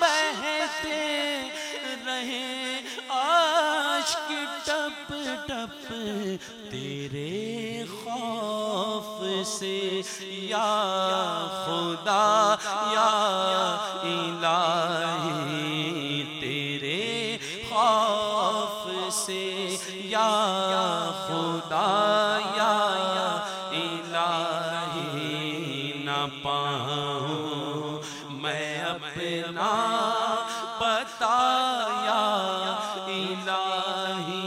بہتے رہے عشق ٹپ ٹپ تیرے خوف سے یا خدا یا اپنا پتا یا الہی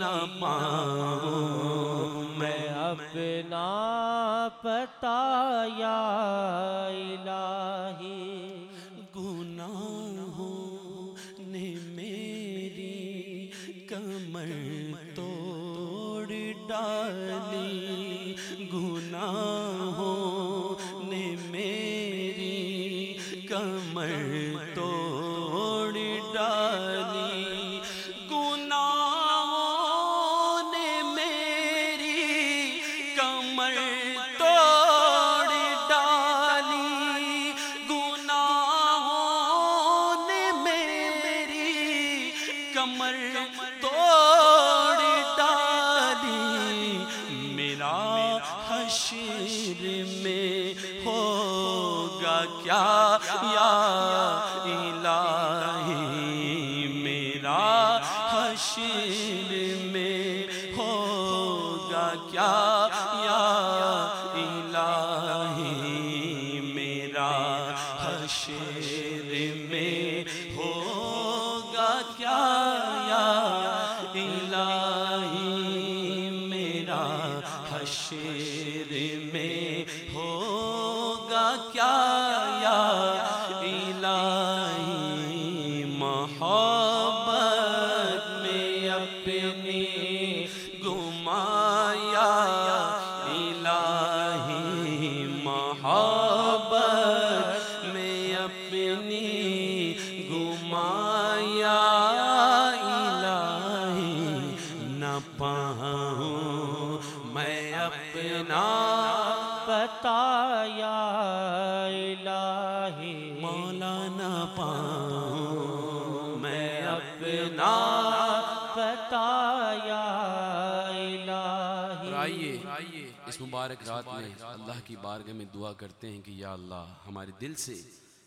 نہ پاؤں میں اپنا پتا یا الہی۔ گناہوں نے میری کمر کمر توڑ ڈالی۔ گناہوں نے میری کمر توڑ ڈالی۔ گناہوں نے میری کمر یا الہی، میرا حشر میں ہوگا کیا؟ یا الہی، میرا حشر میں ہوگا کیا؟ یا الہی، میرا حشر الہی محبت میں اپنی گمایا الہی محبت میں اپنی گمایا۔ میں اپنا آئیے اس مبارک رات میں اللہ کی بارگاہ میں دعا کرتے ہیں کہ یا اللہ ہمارے دل سے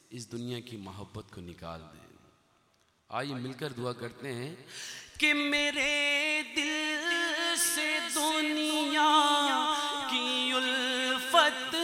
اس دنیا کی محبت کو نکال دیں آئیے مل کر دعا کرتے ہیں۔ کہ میرے دل سے دنیا کی الفت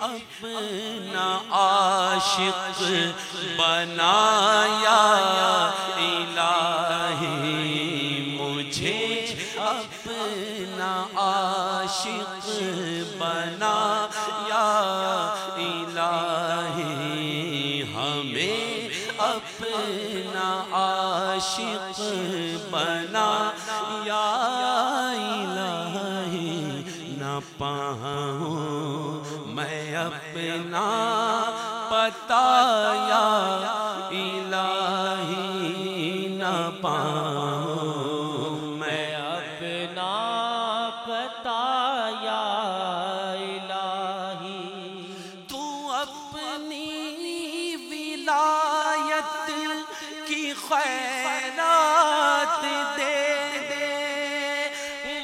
اپنا عاشق بنایا الہی مجھے اپنا عاشق بنایا الہی، ہمیں اپنا عاشق بنا، یا الہی، نہ پاؤں میں اپنا پتا یا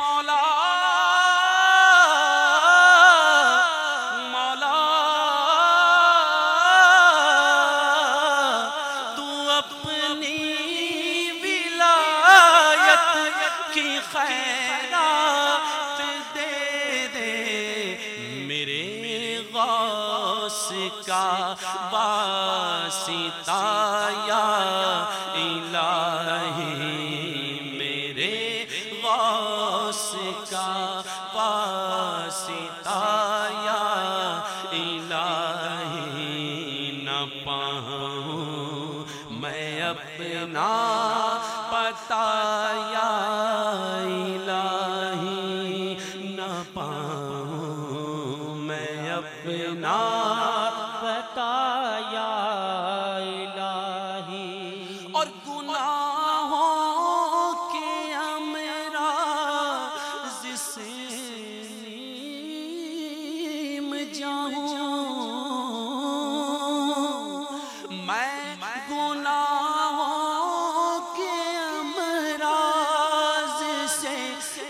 مولا مولا تو اپنی ولایت کی خیرات دے دے میرے غوث کا واسطہ کا نیم جاؤں۔ میں گناہوں کے امراض سے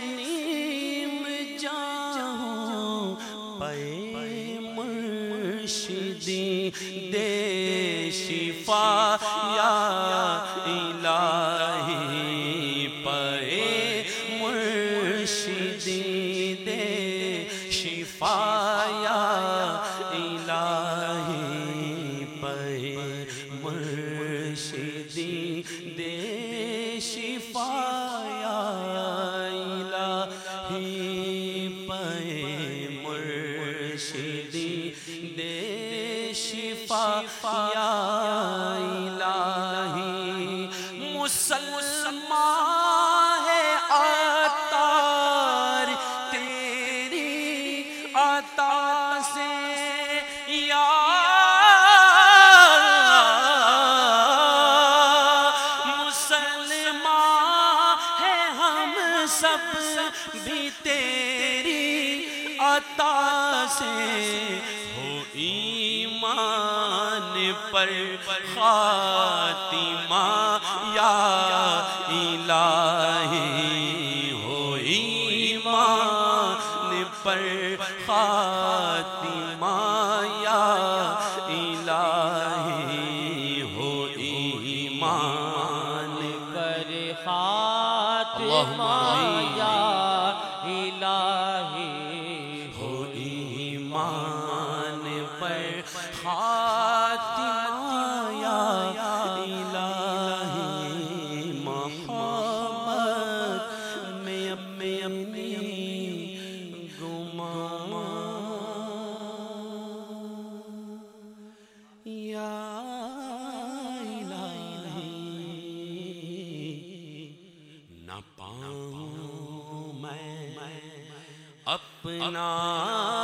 نیم جاؤں۔ پے مرشدی دے شفا شفا یا الہی پے مرشدی دے شفا یا الہی پے مرشدی دے شفا عطا سے یا مسلمان ہے ہم سب بھی تیری عطا سے ہو ایمان پر خاتمہ یا الہی خاتمہ یا الہی ہو ایمان۔ پر خاتمہ یا الہی۔ ہو ایمان۔ اپنا